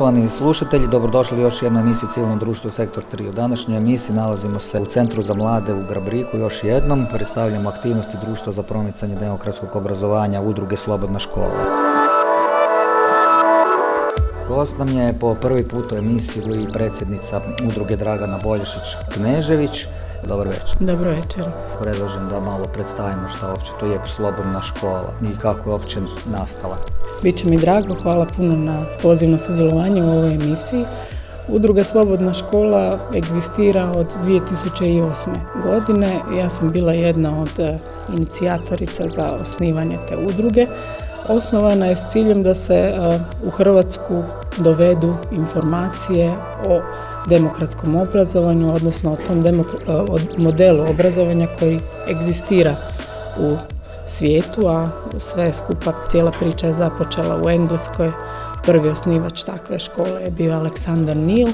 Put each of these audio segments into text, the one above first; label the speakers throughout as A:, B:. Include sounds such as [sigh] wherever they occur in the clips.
A: Poštovani slušatelji, dobrodošli još jednu emisiju Civilnom društvu Sektor 3. U današnjoj emisiji nalazimo se u Centru za mlade u Grabriku još jednom. Predstavljamo aktivnosti Društva za promicanje demokratskog obrazovanja Udruge Slobodna škola. Gost nam je po prvi put u emisiji i predsjednica udruge Dragana Bolješić-Knežević. Dobar večer.
B: Dobro večer.
A: Predlažem da malo predstavimo šta uopće to je slobodna škola i kako je uopće nastala.
B: Biće mi drago, hvala puno na poziv na sudjelovanje u ovoj emisiji. Udruga Slobodna škola egzistira od 2008. godine. Ja sam bila jedna od e, inicijatorica za osnivanje te udruge. Osnovana je s ciljem da se e, u Hrvatsku dovedu informacije o demokratskom obrazovanju, odnosno o tom e, modelu obrazovanja koji egzistira u svijetu, a sve skupa cijela priča je započela u Engleskoj. Prvi osnivač takve škole je bio Aleksandar Nil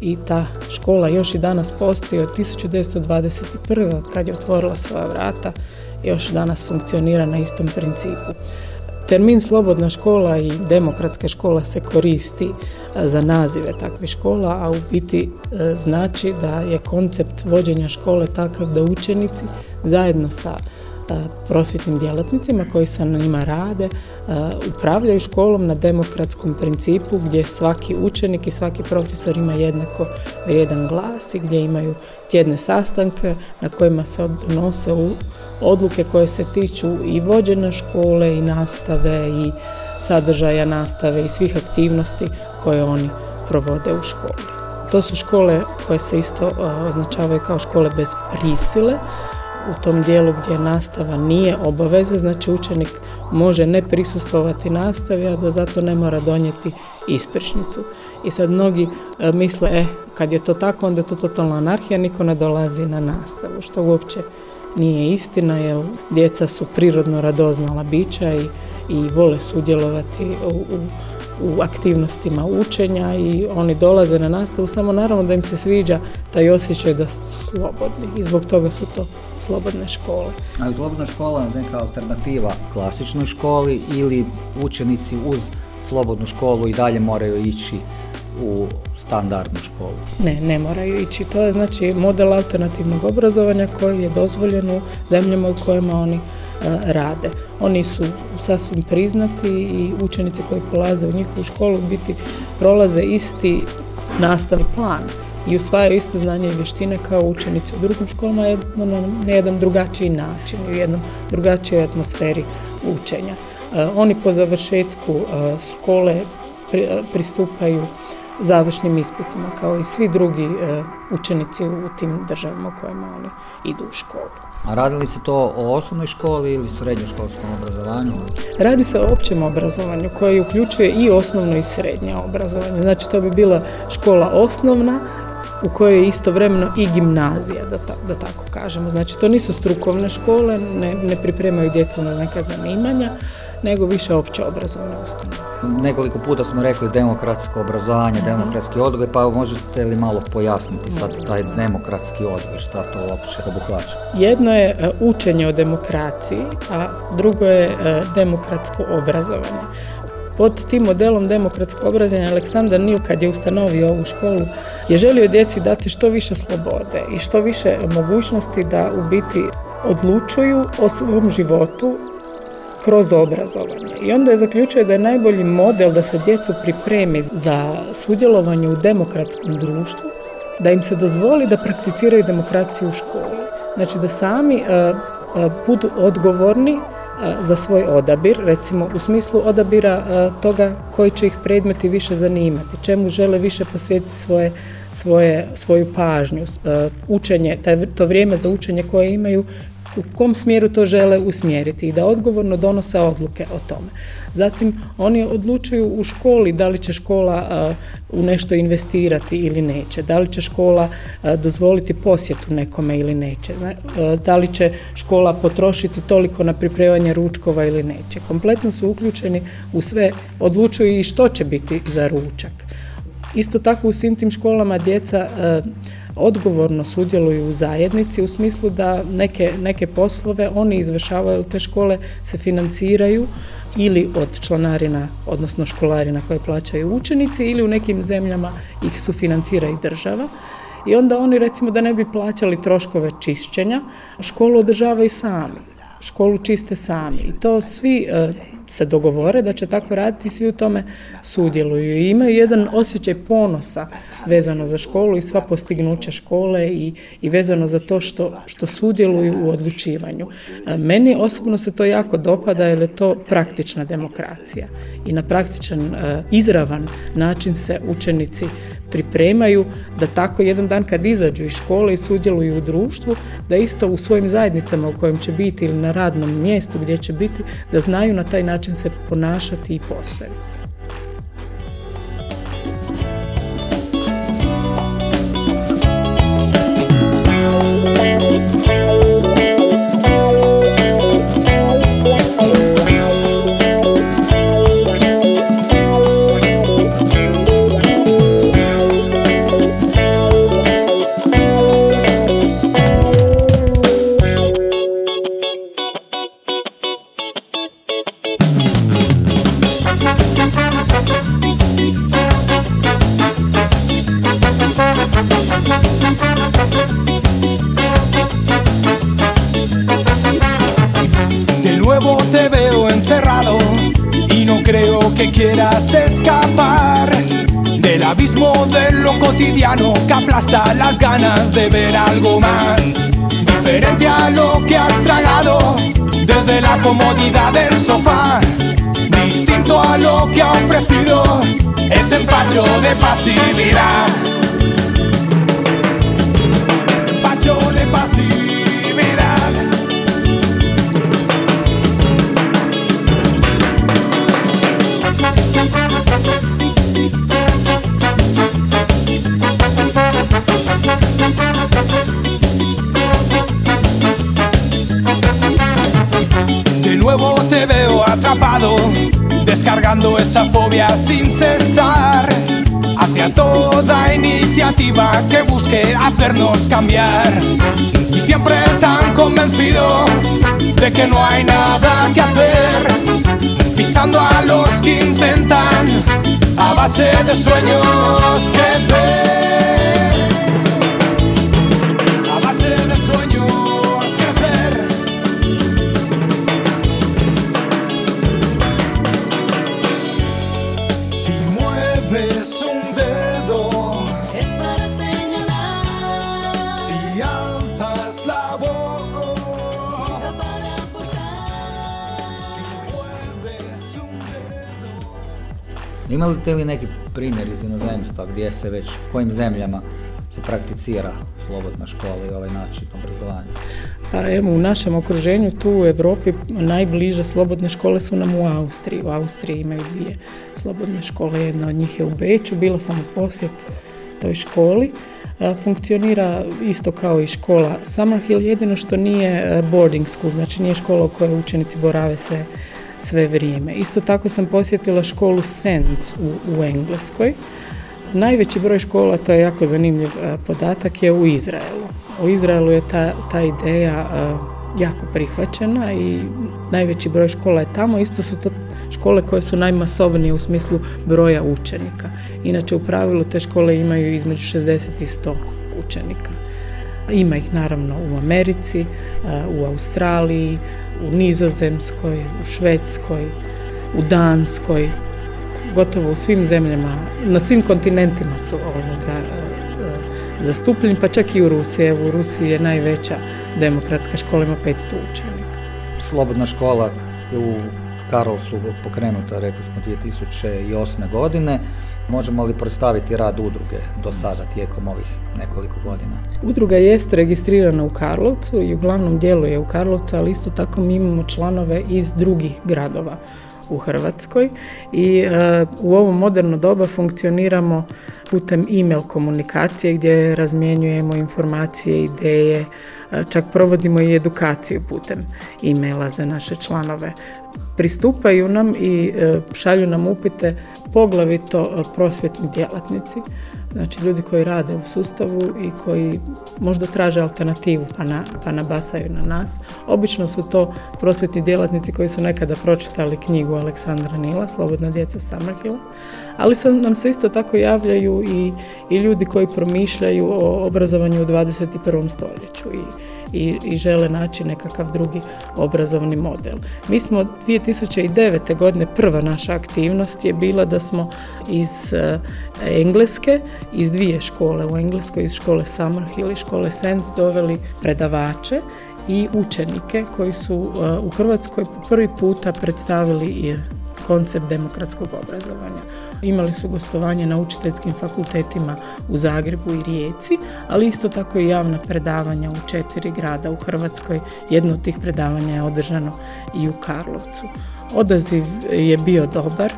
B: i ta škola još i danas postoji od 1921. od kad je otvorila svoja vrata još danas funkcionira na istom principu. Termin slobodna škola i demokratska škola se koristi e, za nazive takvih škola, a u biti e, znači da je koncept vođenja škole takav da učenici zajedno sa e, prosvjetnim djelatnicima koji sa njima rade upravljaju školom na demokratskom principu gdje svaki učenik i svaki profesor ima jednako vrijedan glas i gdje imaju tjedne sastanke na kojima se odnose u odluke koje se tiču i vođenja škole i nastave i sadržaja nastave i svih aktivnosti koje oni provode u školi. To su škole koje se isto označavaju kao škole bez prisile, u tom dijelu gdje nastava nije obaveza, znači učenik može ne prisustvovati nastavi, a da zato ne mora donijeti ispričnicu. I sad mnogi misle, e, kad je to tako, onda je to totalna anarhija, niko ne dolazi na nastavu, što uopće nije istina jer djeca su prirodno radoznala bića i, i vole sudjelovati u, u, u aktivnostima učenja i oni dolaze na nastavu samo naravno da im se sviđa taj osjećaj da su slobodni i zbog toga su to slobodne škole.
A: A slobodna škola je neka alternativa klasičnoj školi ili učenici uz slobodnu školu i dalje moraju ići u standardnu školu.
B: Ne, ne moraju ići. To je znači model alternativnog obrazovanja koji je dozvoljen u zemljama u kojima oni e, rade. Oni su sasvim priznati i učenici koji polaze u njihovu školu biti prolaze isti nastavni plan i usvajaju iste znanje i vještine kao učenici u drugim školama na jedan drugačiji način, u jednom drugačijoj atmosferi učenja. E, oni po završetku e, škole pristupaju završnim ispitima kao i svi drugi e, učenici u tim državama u kojima oni idu u školu.
A: A radi li se to o osnovnoj školi ili srednjoškolskom obrazovanju?
B: Radi se o općem obrazovanju koje uključuje i osnovno i srednje obrazovanje. Znači to bi bila škola osnovna u kojoj je istovremeno i gimnazija, da, da tako kažemo. Znači to nisu strukovne škole, ne, ne pripremaju djecu na neka zanimanja, nego više opće obrazovne ustanove.
A: Nekoliko puta smo rekli demokratsko obrazovanje, mhm. demokratski odgoj, pa možete li malo pojasniti sad taj demokratski odgoj, šta to uopće obuhvaća?
B: Jedno je e, učenje o demokraciji, a drugo je e, demokratsko obrazovanje. Pod tim modelom demokratskog obrazovanja Aleksandar Nil kad je ustanovio ovu školu je želio djeci dati što više slobode i što više mogućnosti da u biti odlučuju o svom životu kroz obrazovanje. I onda je zaključio da je najbolji model da se djecu pripremi za sudjelovanje u demokratskom društvu, da im se dozvoli da prakticiraju demokraciju u školi. Znači da sami e, e, budu odgovorni e, za svoj odabir, recimo u smislu odabira toga koji će ih predmeti više zanimati, čemu žele više posvetiti svoje, svoje, svoju pažnju, učenje, to vrijeme za učenje koje imaju u kom smjeru to žele usmjeriti i da odgovorno donose odluke o tome. Zatim oni odlučuju u školi da li će škola u nešto investirati ili neće, da li će škola dozvoliti posjetu nekome ili neće, da li će škola potrošiti toliko na pripremanje ručkova ili neće. Kompletno su uključeni u sve, odlučuju i što će biti za ručak. Isto tako u svim tim školama djeca odgovorno sudjeluju u zajednici u smislu da neke, neke poslove oni izvršavaju, te škole se financiraju ili od članarina, odnosno školarina koje plaćaju učenici ili u nekim zemljama ih sufinancira i država. I onda oni recimo da ne bi plaćali troškove čišćenja, školu održavaju sami, školu čiste sami. I to svi e, se dogovore da će tako raditi i svi u tome sudjeluju. I imaju jedan osjećaj ponosa vezano za školu i sva postignuća škole i, i vezano za to što, što sudjeluju u odlučivanju. E, meni osobno se to jako dopada jer je to praktična demokracija i na praktičan, e, izravan način se učenici pripremaju da tako jedan dan kad izađu iz škole i sudjeluju u društvu, da isto u svojim zajednicama u kojem će biti ili na radnom mjestu gdje će biti, da znaju na taj način se ponašati i postaviti.
C: Que aplasta las ganas de ver algo más. Diferente a lo que has tragado desde la comodidad del sofá. Distinto a lo que ha ofrecido ese empacho de pasividad. Empacho de pasividad. De nuevo te veo atrapado, descargando esa fobia sin cesar, hacia toda iniciativa que busque hacernos cambiar. Y siempre tan convencido de que no hay nada que hacer, pisando a los que intentan a base de sueños crecer.
A: Imate li neki primjer iz inozemstva gdje se već, kojim zemljama se prakticira slobodna škola i ovaj način obrazovanja?
B: Pa evo, u našem okruženju tu u Europi najbliže slobodne škole su nam u Austriji. U Austriji imaju dvije slobodne škole, jedna od njih je u Beću, bila sam u posjet toj školi. Funkcionira isto kao i škola Summerhill, jedino što nije boarding school, znači nije škola u kojoj učenici borave se sve vrijeme. Isto tako sam posjetila školu Sens u, u Engleskoj. Najveći broj škola, to je jako zanimljiv e, podatak, je u Izraelu. U Izraelu je ta, ta ideja e, jako prihvaćena i najveći broj škola je tamo. Isto su to škole koje su najmasovnije u smislu broja učenika. Inače, u pravilu te škole imaju između 60 i 100 učenika. Ima ih naravno u Americi, e, u Australiji, u Nizozemskoj, u Švedskoj, u Danskoj, gotovo u svim zemljama, na svim kontinentima su ovoga e, e, zastupljeni, pa čak i u Rusiji. U Rusiji je najveća demokratska škola, ima 500 učenika.
A: Slobodna škola u Karolsu pokrenuta, rekli smo, 2008. godine. Možemo li predstaviti rad udruge do sada tijekom ovih nekoliko godina?
B: Udruga jest registrirana u Karlovcu i uglavnom djeluje u Karlovcu, ali isto tako mi imamo članove iz drugih gradova u Hrvatskoj i e, u ovo moderno doba funkcioniramo putem e-mail komunikacije gdje razmjenjujemo informacije, ideje, e, čak provodimo i edukaciju putem e-maila za naše članove. Pristupaju nam i e, šalju nam upite poglavito prosvjetni djelatnici Znači ljudi koji rade u sustavu i koji možda traže alternativu pa, na, pa nabasaju na nas. Obično su to prosvjetni djelatnici koji su nekada pročitali knjigu Aleksandra Nila, Slobodna djeca Summerhilla, ali nam se isto tako javljaju i, i ljudi koji promišljaju o obrazovanju u 21. stoljeću i i, i žele naći nekakav drugi obrazovni model. Mi smo 2009. godine prva naša aktivnost je bila da smo iz uh, Engleske, iz dvije škole u Engleskoj, iz škole Summerhill i škole Sense doveli predavače i učenike koji su uh, u Hrvatskoj prvi puta predstavili koncept demokratskog obrazovanja. Imali su gostovanje na učiteljskim fakultetima u Zagrebu i Rijeci, ali isto tako i javna predavanja u četiri grada u Hrvatskoj. Jedno od tih predavanja je održano i u Karlovcu. Odaziv je bio dobar,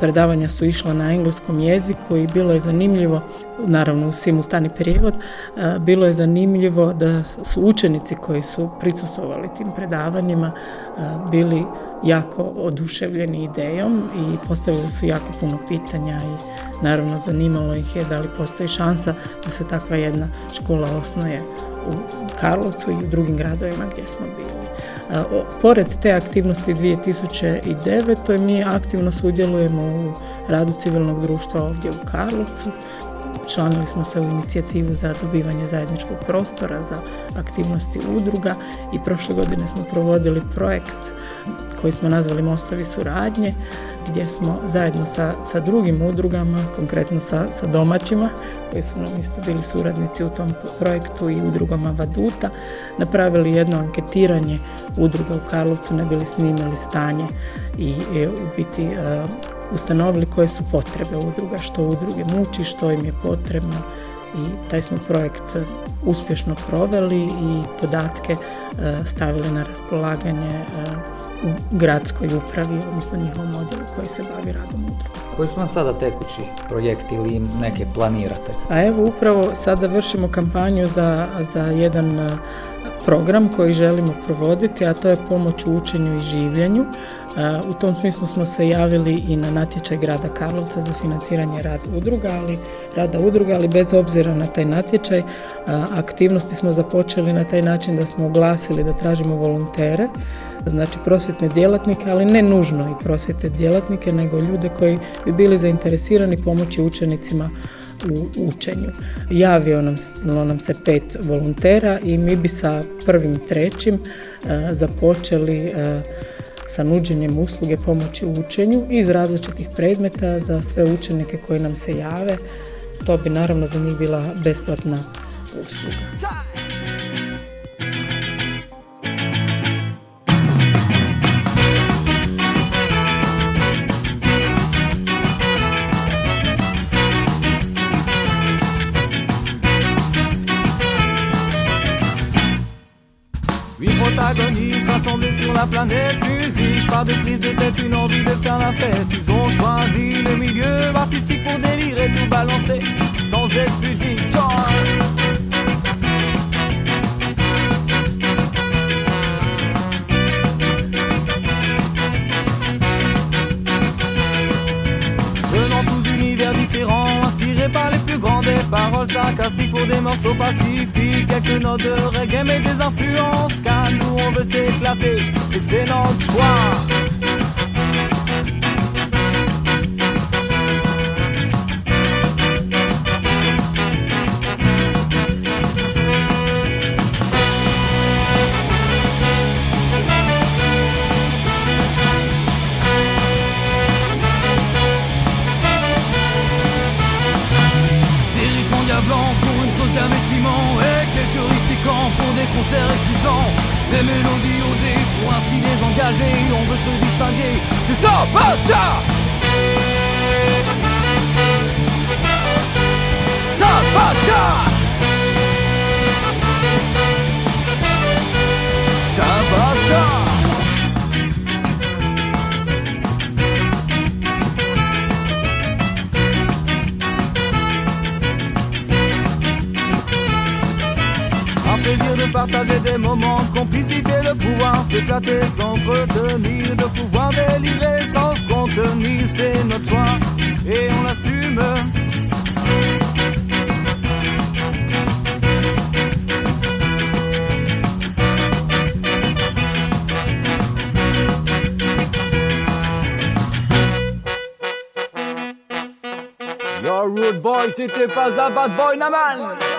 B: predavanja su išla na engleskom jeziku i bilo je zanimljivo, naravno u simultani prijevod, bilo je zanimljivo da su učenici koji su prisustvovali tim predavanjima bili jako oduševljeni idejom i postavili su jako puno pitanja i naravno zanimalo ih je da li postoji šansa da se takva jedna škola osnoje u Karlovcu i u drugim gradovima gdje smo bili. Pored te aktivnosti 2009. mi aktivno sudjelujemo u radu civilnog društva ovdje u Karlovcu. Članili smo se u inicijativu za dobivanje zajedničkog prostora za aktivnosti udruga i prošle godine smo provodili projekt koji smo nazvali Mostovi suradnje gdje smo zajedno sa, sa drugim udrugama, konkretno sa, sa domaćima koji su nam isto bili suradnici u tom projektu i udrugama Vaduta, napravili jedno anketiranje udruga u Karlovcu, ne bili snimili stanje i, i u biti e, ustanovili koje su potrebe udruga, što udruge muči, što im je potrebno i taj smo projekt uspješno proveli i podatke e, stavili na raspolaganje e, u gradskoj upravi, odnosno njihovom odjelu koji se bavi radom udruga.
A: Koji su vam sada tekući projekti ili neke planirate?
B: A evo upravo sada vršimo kampanju za, za jedan program koji želimo provoditi, a to je pomoć u učenju i življenju. U tom smislu smo se javili i na natječaj grada Karlovca za financiranje rada udruga, ali rada udruga, ali bez obzira na taj natječaj aktivnosti smo započeli na taj način da smo oglasili da tražimo volontere, znači prosvjetne djelatnike, ali ne nužno i prosvjetne djelatnike, nego ljude koji bi bili zainteresirani pomoći učenicima u učenju. Javio nam, nam se pet volontera i mi bi sa prvim trećim započeli sa nuđenjem usluge pomoći u učenju iz različitih predmeta za sve učenike koji nam se jave. To bi naravno za njih bila besplatna usluga.
D: sur la planète Par des prises de tête, une envie de faire la fête. Ils ont choisi le milieu artistique pour délirer, tout balancer Sans être pudique paroles sarcastiques Pour des morceaux pacifiques. Quelques notes de reggae mais des influences Car nous on veut s'éclater. Et c'est notre choix des mélodies osées pour ainsi les engager. On veut se distinguer. C'est un master des moments complicité le pouvoir s'éclater sans se retenir de pouvoir délivrer sans se contenir c'est notre choix et on l'assume Your rude boy, c'était pas un bad boy, Naman!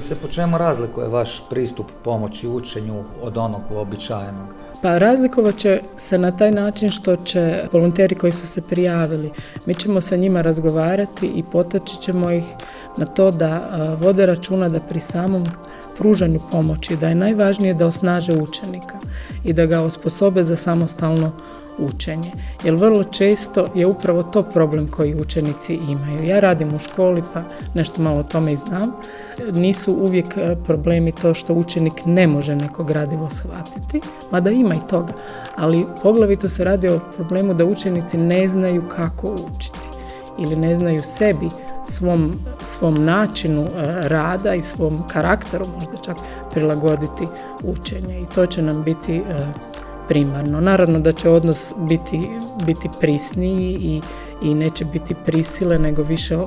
A: Li se po čemu razlikuje vaš pristup pomoći učenju od onog uobičajenog?
B: Pa razlikovat će se na taj način što će volonteri koji su se prijavili, mi ćemo sa njima razgovarati i potaći ćemo ih na to da vode računa da pri samom pružanju pomoći, da je najvažnije da osnaže učenika i da ga osposobe za samostalno učenje. Jer vrlo često je upravo to problem koji učenici imaju. Ja radim u školi pa nešto malo o tome i znam. Nisu uvijek e, problemi to što učenik ne može neko gradivo shvatiti, mada ima i toga. Ali poglavito se radi o problemu da učenici ne znaju kako učiti ili ne znaju sebi svom, svom načinu e, rada i svom karakteru možda čak prilagoditi učenje i to će nam biti e, primarno. Naravno da će odnos biti, biti prisniji i, i neće biti prisile nego više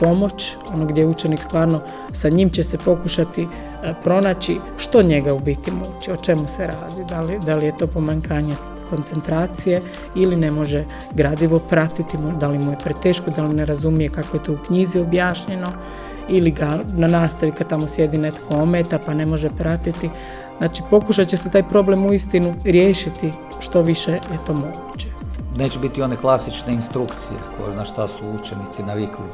B: pomoć, ono gdje učenik stvarno sa njim će se pokušati pronaći što njega u biti muči, o čemu se radi, da li, da li je to pomankanje koncentracije ili ne može gradivo pratiti, da li mu je preteško, da li ne razumije kako je to u knjizi objašnjeno ili ga na nastavi kad tamo sjedi netko ometa pa ne može pratiti. Znači pokušat će se taj problem u istinu riješiti što više je to moguće.
A: Neće biti one klasične instrukcije na šta su učenici navikli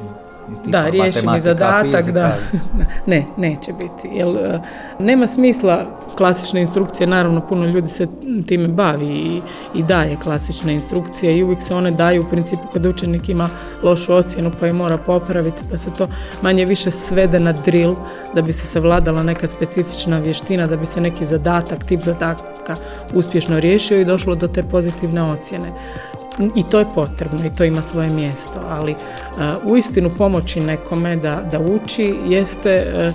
B: da, riješeni zadatak, da. [laughs] ne, neće biti. Jer, e, nema smisla klasične instrukcije, naravno puno ljudi se time bavi i, i daje klasične instrukcije i uvijek se one daju u principu kad učenik ima lošu ocjenu pa je mora popraviti pa se to manje više svede na drill da bi se savladala neka specifična vještina, da bi se neki zadatak, tip zadatka uspješno riješio i došlo do te pozitivne ocjene i to je potrebno i to ima svoje mjesto, ali uh, uistinu pomoći nekome da, da uči jeste e,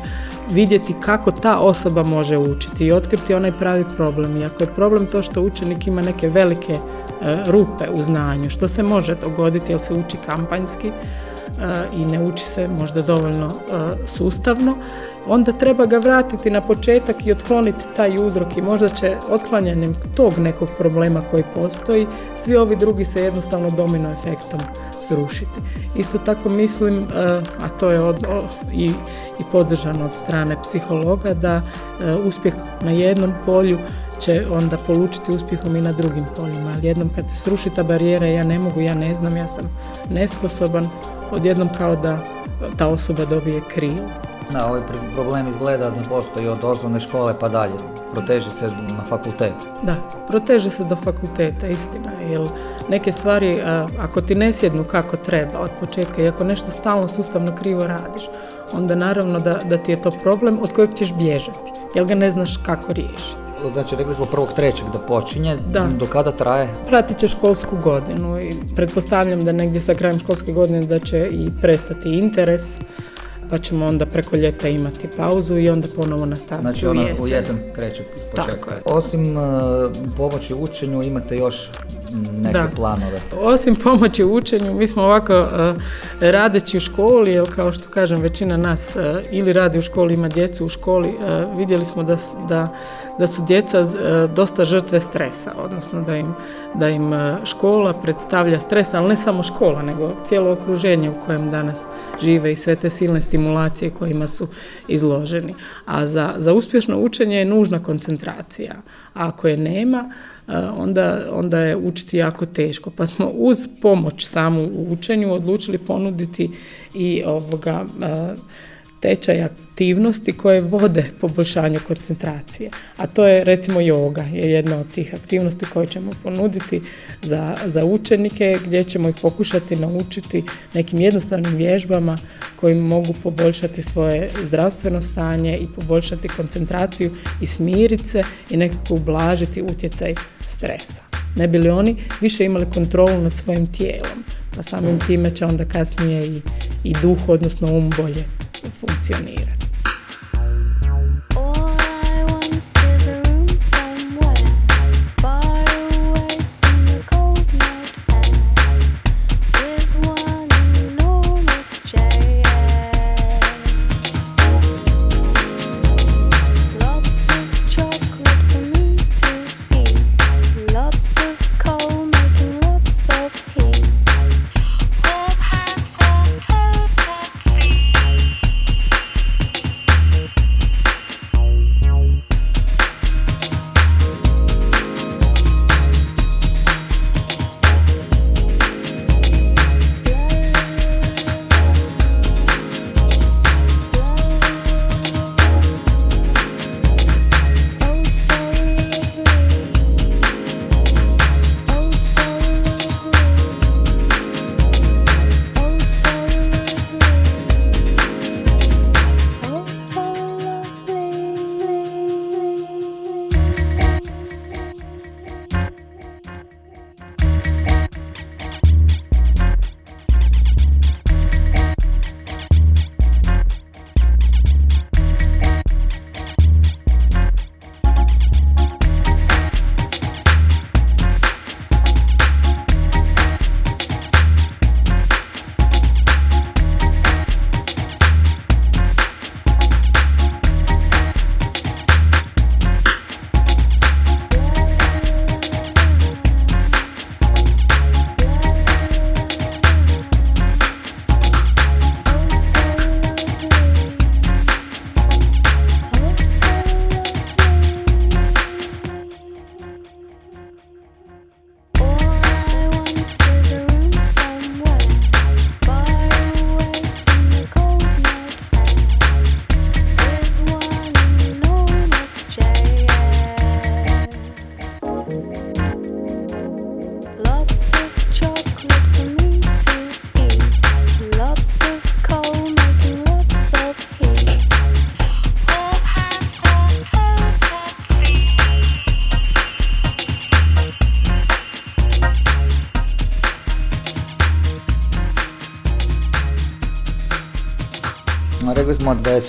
B: vidjeti kako ta osoba može učiti i otkriti onaj pravi problem. I ako je problem to što učenik ima neke velike e, rupe u znanju, što se može dogoditi jer se uči kampanjski i ne uči se možda dovoljno sustavno, onda treba ga vratiti na početak i otkloniti taj uzrok i možda će otklanjanjem tog nekog problema koji postoji, svi ovi drugi se jednostavno domino efektom srušiti. Isto tako mislim, e, a to je od, i, i podržano od strane psihologa, da e, uspjeh na jednom polju će onda polučiti uspjehom i na drugim poljima. Ali jednom kad se sruši ta barijera, ja ne mogu, ja ne znam, ja sam nesposoban, odjednom kao da ta osoba dobije krilo.
A: Da, ovaj problem izgleda da postoji od osnovne škole pa dalje. Proteže se na fakultet.
B: Da, proteže se do fakulteta, istina. Jer neke stvari, ako ti ne sjednu kako treba od početka i ako nešto stalno sustavno krivo radiš, onda naravno da, da ti je to problem od kojeg ćeš bježati, jer ga ne znaš kako riješiti.
A: Znači, rekli smo prvog trećeg da počinje,
B: Da.
A: do kada traje?
B: Pratit će školsku godinu i pretpostavljam da negdje sa krajem školske godine da će i prestati interes, pa ćemo onda preko ljeta imati pauzu i onda ponovo nastaviti
A: Znači,
B: u
A: ono
B: jesen.
A: u jesen kreće početka. Osim uh, pomoći učenju, imate još neke
B: Da.
A: planove.
B: Osim pomoći u učenju, mi smo ovako e, radeći u školi, jer kao što kažem većina nas e, ili radi u školi, ima djecu u školi, vidjeli smo da, da, da su djeca e, dosta žrtve stresa, odnosno da im, da im e, škola predstavlja stres, ali ne samo škola, nego cijelo okruženje u kojem danas žive i sve te silne stimulacije kojima su izloženi. A za, za uspješno učenje je nužna koncentracija. A ako je nema, e, onda, onda je učiti jako teško. Pa smo uz pomoć samu u učenju odlučili ponuditi i ovoga tečaj aktivnosti koje vode poboljšanju koncentracije. A to je recimo yoga, je jedna od tih aktivnosti koje ćemo ponuditi za, za učenike gdje ćemo ih pokušati naučiti nekim jednostavnim vježbama koji mogu poboljšati svoje zdravstveno stanje i poboljšati koncentraciju i smiriti se i nekako ublažiti utjecaj stresa. Ne bi li oni više imali kontrolu nad svojim tijelom, pa samim time će onda kasnije i, i duh, odnosno um bolje funkcionirati.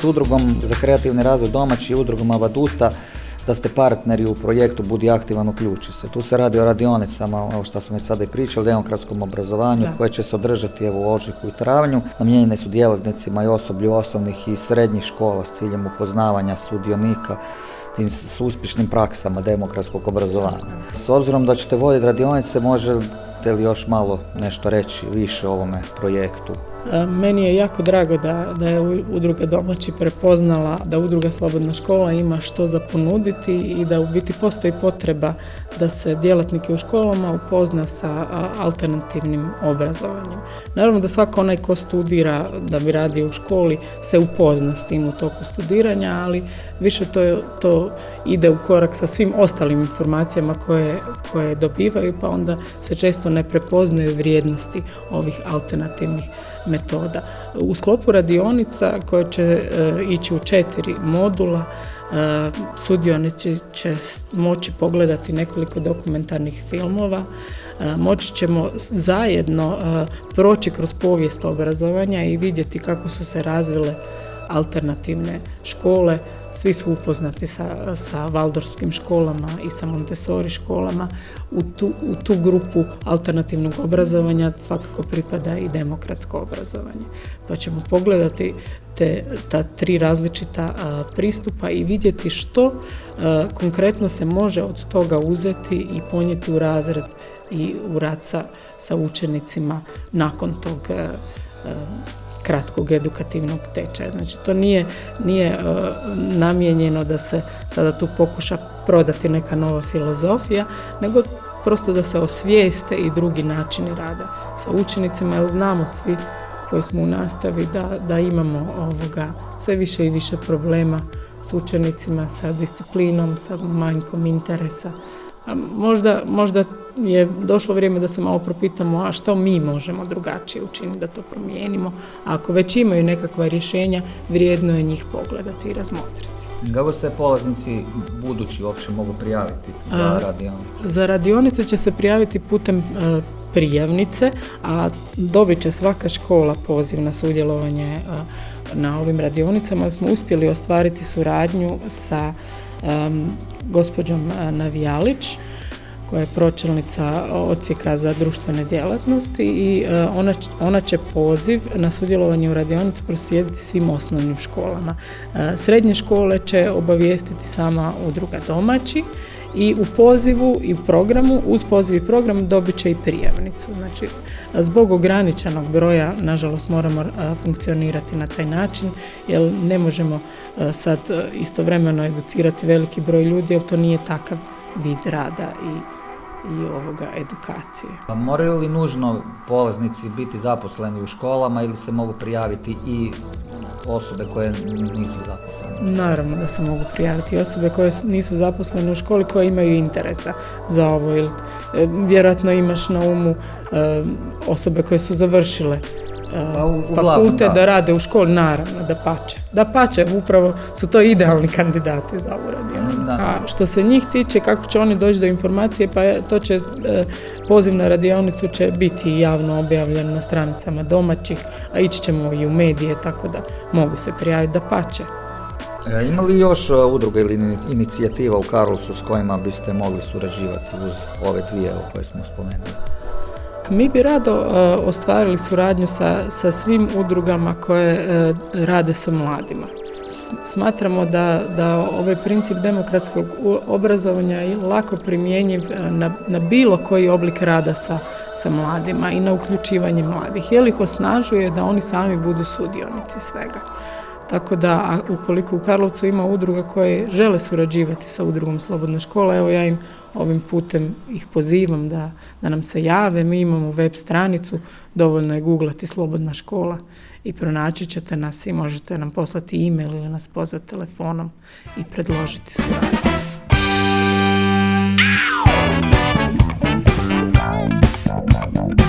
A: S udrugom za kreativni razvoj domaći i udrugom Avaduta da ste partneri u projektu Budi aktivan uključi se. Tu se radi o radionicama, ovo što smo već sada i pričali, demokratskom obrazovanju
B: Da.
A: koje će se održati evo u ožujku i travnju. Namijenjene su djelatnicima i osoblju osnovnih i srednjih škola s ciljem upoznavanja sudionika tim s uspješnim praksama demokratskog obrazovanja. S obzirom da ćete voditi radionice, možete li još malo nešto reći više o ovome projektu?
B: Meni je jako drago da, da je udruga domaći prepoznala da udruga Slobodna škola ima što za ponuditi i da u biti postoji potreba da se djelatnike u školama upozna sa alternativnim obrazovanjem. Naravno da svako onaj ko studira da bi radio u školi se upozna s tim u toku studiranja, ali više to, to ide u korak sa svim ostalim informacijama koje, koje dobivaju, pa onda se često ne prepoznaju vrijednosti ovih alternativnih metoda. U sklopu radionica koje će e, ići u četiri modula, e, sudionici će moći pogledati nekoliko dokumentarnih filmova, e, moći ćemo zajedno proći kroz povijest obrazovanja i vidjeti kako su se razvile alternativne škole. Svi su upoznati sa, sa valdorskim školama i sa Montessori školama. U tu, u tu grupu alternativnog obrazovanja svakako pripada i demokratsko obrazovanje. Pa ćemo pogledati te, ta tri različita a, pristupa i vidjeti što a, konkretno se može od toga uzeti i ponijeti u razred i u rad sa, sa učenicima nakon tog a, kratkog edukativnog tečaja. Znači to nije, nije e, namijenjeno da se sada tu pokuša prodati neka nova filozofija, nego prosto da se osvijeste i drugi načini rada sa učenicima, jer znamo svi koji smo u nastavi da, da imamo ovoga sve više i više problema s učenicima, sa disciplinom, sa manjkom interesa. Možda, možda je došlo vrijeme da se malo propitamo a što mi možemo drugačije učiniti da to promijenimo. A ako već imaju nekakva rješenja, vrijedno je njih pogledati i razmotriti.
A: Kako se polaznici budući uopće mogu prijaviti za
B: A,
A: radionice?
B: Za radionice će se prijaviti putem e, prijavnice, a dobit će svaka škola poziv na sudjelovanje e, na ovim radionicama. Smo uspjeli ostvariti suradnju sa gospođom e, Navijalić, koja je pročelnica odsjeka za društvene djelatnosti i e, ona, ona će poziv na sudjelovanje u radionici proslijediti svim osnovnim školama. Srednje škole će obavijestiti sama udruga domaći i u pozivu i u programu, uz poziv i program dobit će i prijavnicu. Znači, zbog ograničenog broja, nažalost, moramo funkcionirati na taj način, jer ne možemo sad istovremeno educirati veliki broj ljudi, jer to nije takav vid rada i, i ovoga edukacije.
A: Pa moraju li nužno polaznici biti zaposleni u školama ili se mogu prijaviti i osobe koje nisu zaposlene?
B: Naravno da se mogu prijaviti osobe koje nisu zaposlene u školi koje imaju interesa za ovo ili e, vjerojatno imaš na umu e, osobe koje su završile e,
A: Pa u-
B: fakultet
A: da.
B: da rade u školi, naravno da pače. Da pače, upravo su to idealni kandidati za ovu. A što se njih tiče, kako će oni doći do informacije, pa to će, poziv na radionicu će biti javno objavljen na stranicama domaćih, a ići ćemo i u medije, tako da mogu se prijaviti da pače.
A: E, ima li još e, udruga ili ini- inicijativa u Karlovcu s kojima biste mogli surađivati uz ove dvije o koje smo spomenuli?
B: Mi bi rado e, ostvarili suradnju sa, sa svim udrugama koje rade sa mladima. Smatramo da, da ovaj princip demokratskog obrazovanja je lako primjenjiv e, na, na bilo koji oblik rada sa, sa mladima i na uključivanje mladih, jer ih osnažuje da oni sami budu sudionici svega. Tako da, ukoliko u Karlovcu ima udruga koje žele surađivati sa udrugom Slobodna škola, evo ja im ovim putem ih pozivam da, da nam se jave. Mi imamo web stranicu, dovoljno je googlati Slobodna škola i pronaći ćete nas i možete nam poslati e-mail ili nas pozvati telefonom i predložiti suradnju.
E: À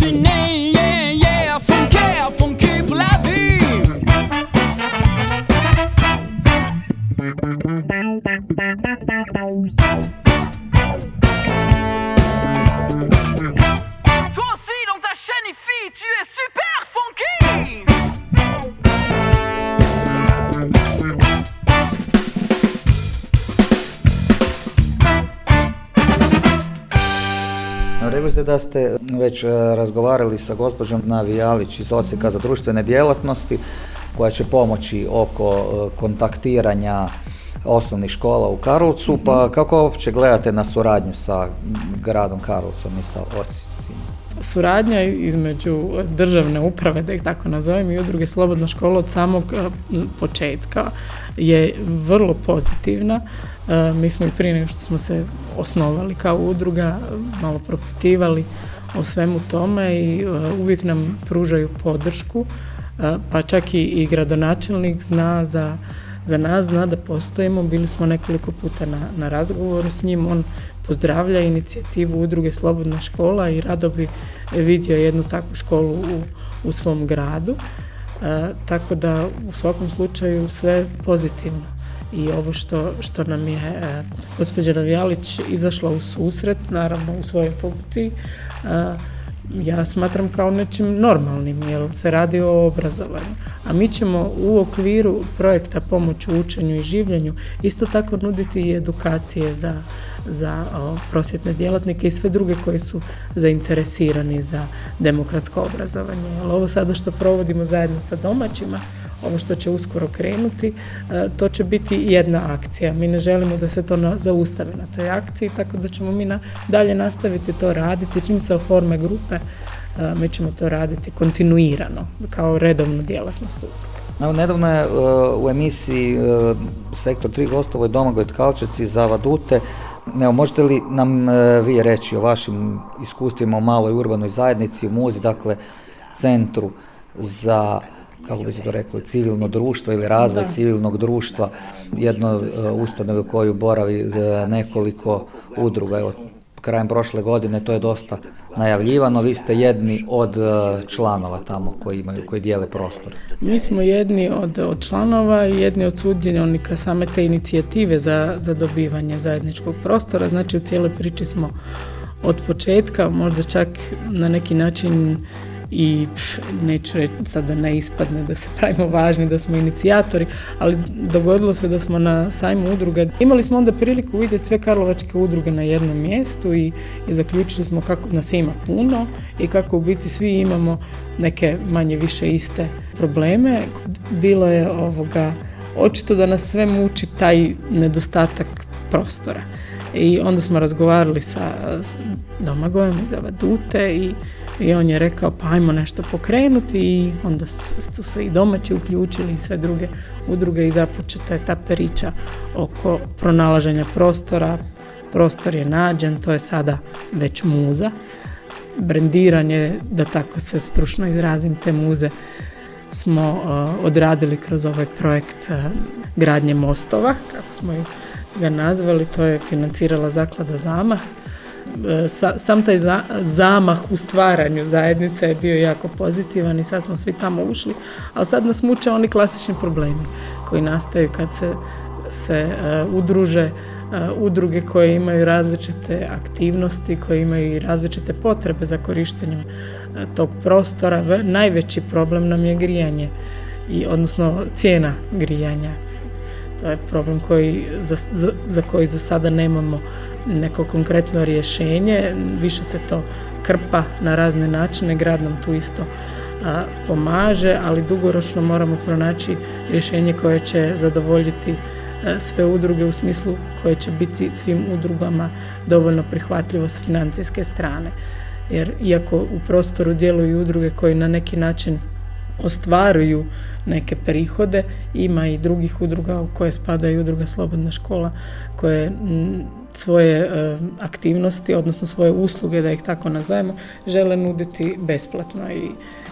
E: Je
A: već e, razgovarali sa gospođom Navijalić iz Osijeka za društvene djelatnosti koja će pomoći oko e, kontaktiranja osnovnih škola u Karlovcu, pa kako uopće gledate na suradnju sa gradom Karlovcom i sa Osijecima?
B: Suradnja između državne uprave, da ih tako nazovem, i udruge Slobodna škola od samog e, početka je vrlo pozitivna. Mi smo i prije nego što smo se osnovali kao udruga, malo propitivali o svemu tome i e, uvijek nam pružaju podršku, e, pa čak i, gradonačelnik zna za za nas zna da postojimo, bili smo nekoliko puta na, na razgovoru s njim, on pozdravlja inicijativu udruge Slobodna škola i rado bi vidio jednu takvu školu u, u svom gradu. E, tako da u svakom slučaju sve pozitivno. I ovo što, što nam je e, gospođa Navijalić izašla u susret, naravno u svojoj funkciji, e, ja smatram kao nečim normalnim, jer se radi o obrazovanju. A mi ćemo u okviru projekta pomoć u učenju i življenju isto tako nuditi i edukacije za, za o, prosvjetne djelatnike i sve druge koji su zainteresirani za demokratsko obrazovanje. Jer ovo sada što provodimo zajedno sa domaćima, ovo što će uskoro krenuti, e, to će biti jedna akcija. Mi ne želimo da se to zaustavi na toj akciji, tako da ćemo mi dalje nastaviti to raditi. Čim se oforme grupe, e, mi ćemo to raditi kontinuirano, kao redovnu djelatnost.
A: Evo, nedavno je e, u emisiji Sektor 3 gostovo je Domagoj Tkalčec iz Zavadute. Evo, možete li nam vi reći o vašim iskustvima u maloj urbanoj zajednici, u Muzi, dakle, centru za kako bi se to reklo, civilno društvo ili razvoj
B: Da.
A: civilnog društva, jedno e, ustanove u koju boravi e, nekoliko udruga. Evo, krajem prošle godine to je dosta najavljivano. Vi ste jedni od e, članova tamo koji imaju, koji dijele prostor.
B: Mi smo jedni od, od članova i jedni od sudionika same te inicijative za, za dobivanje zajedničkog prostora. Znači u cijeloj priči smo od početka, možda čak na neki način i pf, neću reći sad da ne ispadne da se pravimo važni, da smo inicijatori, ali dogodilo se da smo na sajmu udruga. Imali smo onda priliku vidjeti sve karlovačke udruge na jednom mjestu i, i zaključili smo kako nas ima puno i kako u biti svi imamo neke manje više iste probleme. Bilo je ovoga, očito da nas sve muči taj nedostatak prostora. I onda smo razgovarali sa Domagojem iz Avadute i, i on je rekao pa ajmo nešto pokrenuti i onda su se i domaći uključili i sve druge udruge i započeta je ta priča oko pronalaženja prostora. Prostor je nađen, to je sada već muza. Brendiranje, da tako se stručno izrazim, te muze smo uh, odradili kroz ovaj projekt uh, gradnje mostova, kako smo i ga nazvali, to je financirala zaklada Zamah. E, sa- sam taj za- zamah u stvaranju zajednice je bio jako pozitivan i sad smo svi tamo ušli, ali sad nas muče oni klasični problemi koji nastaju kad se se e, udruže e, udruge koje imaju različite aktivnosti, koje imaju i različite potrebe za korištenjem tog prostora. Ve- Najveći problem nam je grijanje, i, odnosno cijena grijanja. To je problem koji, za, za, za koji za sada nemamo neko konkretno rješenje. Više se to krpa na razne načine, grad nam tu isto a, pomaže, ali dugoročno moramo pronaći rješenje koje će zadovoljiti e, sve udruge u smislu koje će biti svim udrugama dovoljno prihvatljivo s financijske strane. Jer iako u prostoru djeluju udruge koji na neki način ostvaruju neke prihode, ima i drugih udruga u koje spada i udruga Slobodna škola koje svoje e, aktivnosti, odnosno svoje usluge, da ih tako nazovemo, žele nuditi besplatno i,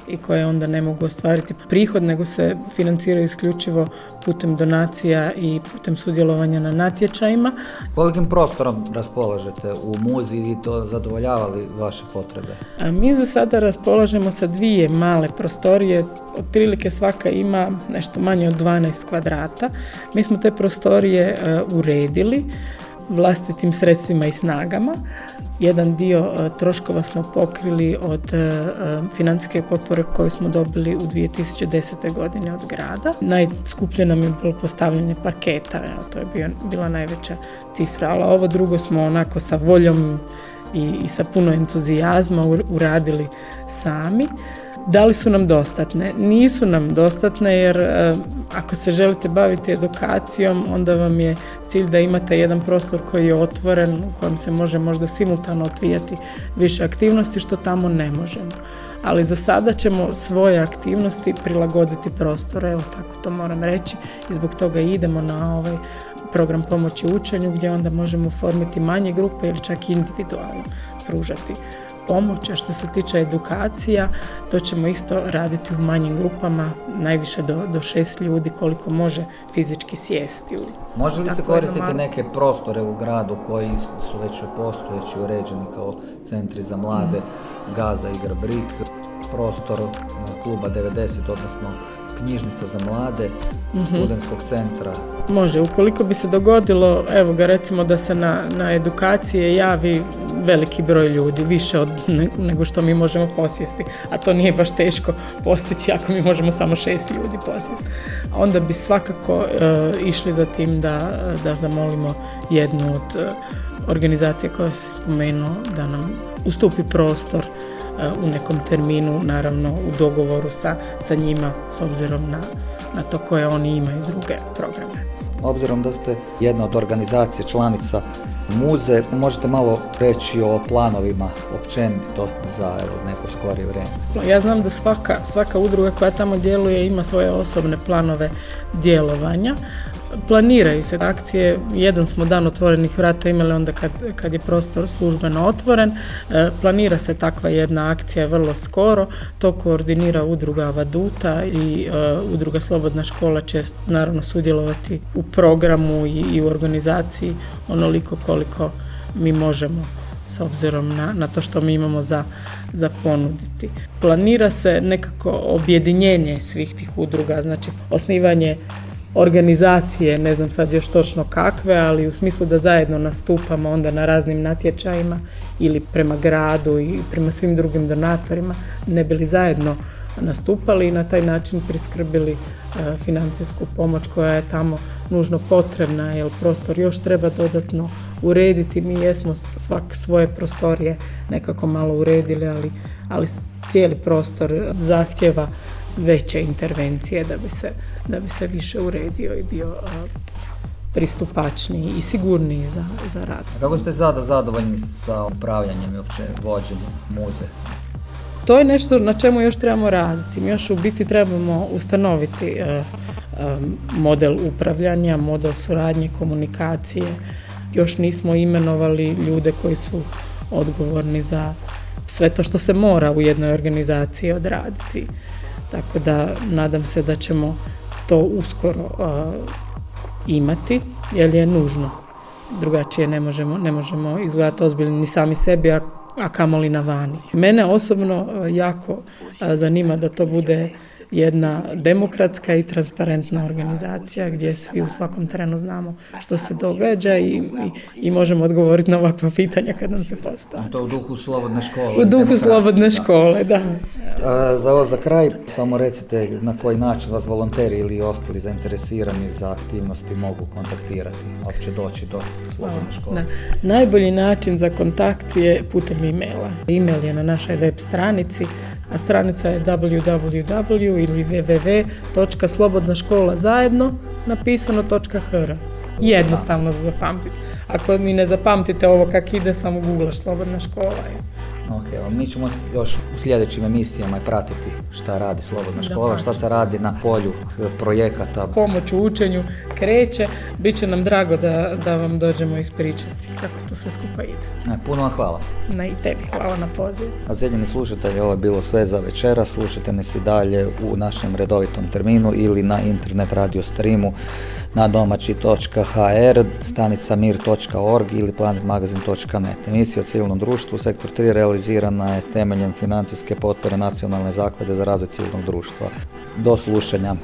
B: i koje onda ne mogu ostvariti prihod, nego se financiraju isključivo putem donacija i putem sudjelovanja na natječajima.
A: Kolikim prostorom raspolažete u muzi i to zadovoljavali vaše potrebe?
B: A mi za sada raspolažemo sa dvije male prostorije, otprilike svaka ima nešto manje od 12 kvadrata. Mi smo te prostorije e, uredili vlastitim sredstvima i snagama. Jedan dio e, troškova smo pokrili od e, e, financijske potpore koju smo dobili u 2010. godini od grada. Najskuplje nam je bilo postavljanje parketa, to je bila najveća cifra, ali ovo drugo smo onako sa voljom i, sa puno entuzijazma ur- uradili sami. Da li su nam dostatne? Nisu nam dostatne jer e, ako se želite baviti edukacijom, onda vam je cilj da imate jedan prostor koji je otvoren, u kojem se može možda simultano odvijati više aktivnosti, što tamo ne možemo. Ali za sada ćemo svoje aktivnosti prilagoditi prostoru, evo tako to moram reći i zbog toga idemo na ovaj program pomoći učenju gdje onda možemo formiti manje grupe ili čak individualno pružati pomoć, a što se tiče edukacija, to ćemo isto raditi u manjim grupama, najviše do, do šest ljudi koliko može fizički sjesti.
A: Može li se koristiti
B: malo-
A: neke prostore u gradu koji su već postojeći, uređeni kao centri za mlade, Gaza i Grabrik, prostor e, kluba 90, odnosno knjižnica za mlade,
B: Mhm.
A: studentskog centra.
B: Može, ukoliko bi se dogodilo, evo ga recimo da se na, na edukacije javi veliki broj ljudi, više od ne- nego što mi možemo posjesti, a to nije baš teško postići ako mi možemo samo šest ljudi posjesti. Onda bi svakako e, išli za tim da, da zamolimo jednu od e, organizacija koja se spomenuo da nam ustupi prostor u nekom terminu, naravno u dogovoru sa, sa njima s obzirom na, na to koje oni imaju druge programe.
A: Obzirom da ste jedna od organizacije članica muze, možete malo reći o planovima općenito za evo, neko skorije vrijeme.
B: Ja znam da svaka, svaka udruga koja tamo djeluje ima svoje osobne planove djelovanja. Planiraju se akcije, jedan smo dan otvorenih vrata imali onda kad, kad je prostor službeno otvoren. E, planira se takva jedna akcija vrlo skoro, to koordinira udruga Vaduta i e, udruga Slobodna škola će naravno sudjelovati u programu i, i u organizaciji onoliko koliko mi možemo s obzirom na, na to što mi imamo za, za ponuditi. Planira se nekako objedinjenje svih tih udruga, znači osnivanje organizacije, ne znam sad još točno kakve, ali u smislu da zajedno nastupamo onda na raznim natječajima ili prema gradu i prema svim drugim donatorima, ne bi li zajedno nastupali i na taj način priskrbili e, financijsku pomoć koja je tamo nužno potrebna, jer prostor još treba dodatno urediti. Mi jesmo svak svoje prostorije nekako malo uredili, ali, ali cijeli prostor zahtjeva veće intervencije da bi se, da bi se više uredio i bio a, pristupačniji i sigurniji za, za rad.
A: A kako ste sada zadovoljni sa upravljanjem i uopće vođenjem muze?
B: To je nešto na čemu još trebamo raditi. Mi još u biti trebamo ustanoviti e, e, model upravljanja, model suradnje, komunikacije. Još nismo imenovali ljude koji su odgovorni za sve to što se mora u jednoj organizaciji odraditi. Tako da nadam se da ćemo to uskoro a, imati, jer je nužno. Drugačije ne možemo, ne možemo izgledati ozbiljni ni sami sebi, a, a kamoli na vani. Mene osobno jako a, zanima da to bude jedna demokratska i transparentna organizacija gdje svi u svakom trenu znamo što se događa i, i, i možemo odgovoriti na ovakva pitanja kad nam se postave.
F: To u duhu slobodne škole.
B: U duhu slobodne škole, da.
F: A, Za ovo za kraj, samo recite na koji način vas volonteri ili ostali zainteresirani za aktivnosti mogu kontaktirati, ako će doći do slobodne škole.
B: Da. Najbolji način za kontakt je putem e-maila. E-mail je na našoj web stranici, a stranica je www ili www.slobodnaškola zajedno napisano.hr. Jednostavno za zapamtiti. Ako ni ne zapamtite ovo kak ide, samo googlaš slobodna škola.
F: Ok, evo, mi ćemo još u sljedećim emisijama pratiti šta radi Slobodna škola, šta se radi na polju projekata.
B: Pomoć u učenju kreće. Biće nam drago da, da vam dođemo ispričati kako to sve skupa ide.
F: E, Puno vam hvala.
B: Na i tebi hvala na pozivu.
F: A cijenjeni slušatelji, ovo je bilo sve za večera. Slušajte nas i dalje u našem redovitom terminu ili na internet radio streamu na domaći.hr, stanica mir.org ili planetmagazin.net. Emisija civilnom društvu, sektor 3, realizirana je temeljem financijske potpore Nacionalne zaklade za razvoj civilnog društva. Do slušanja.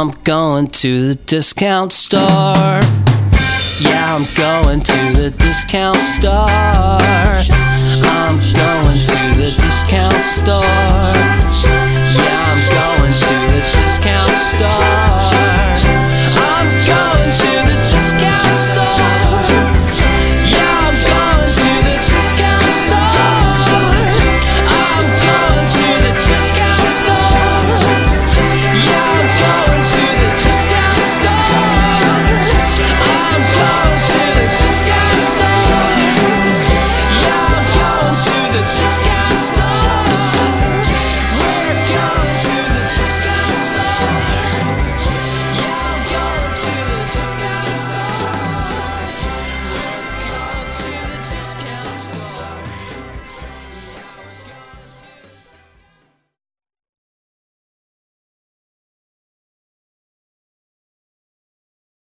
G: I'm going to the discount store. Yeah, I'm going to the discount store. I'm going to the discount store. Yeah, I'm going to the discount store.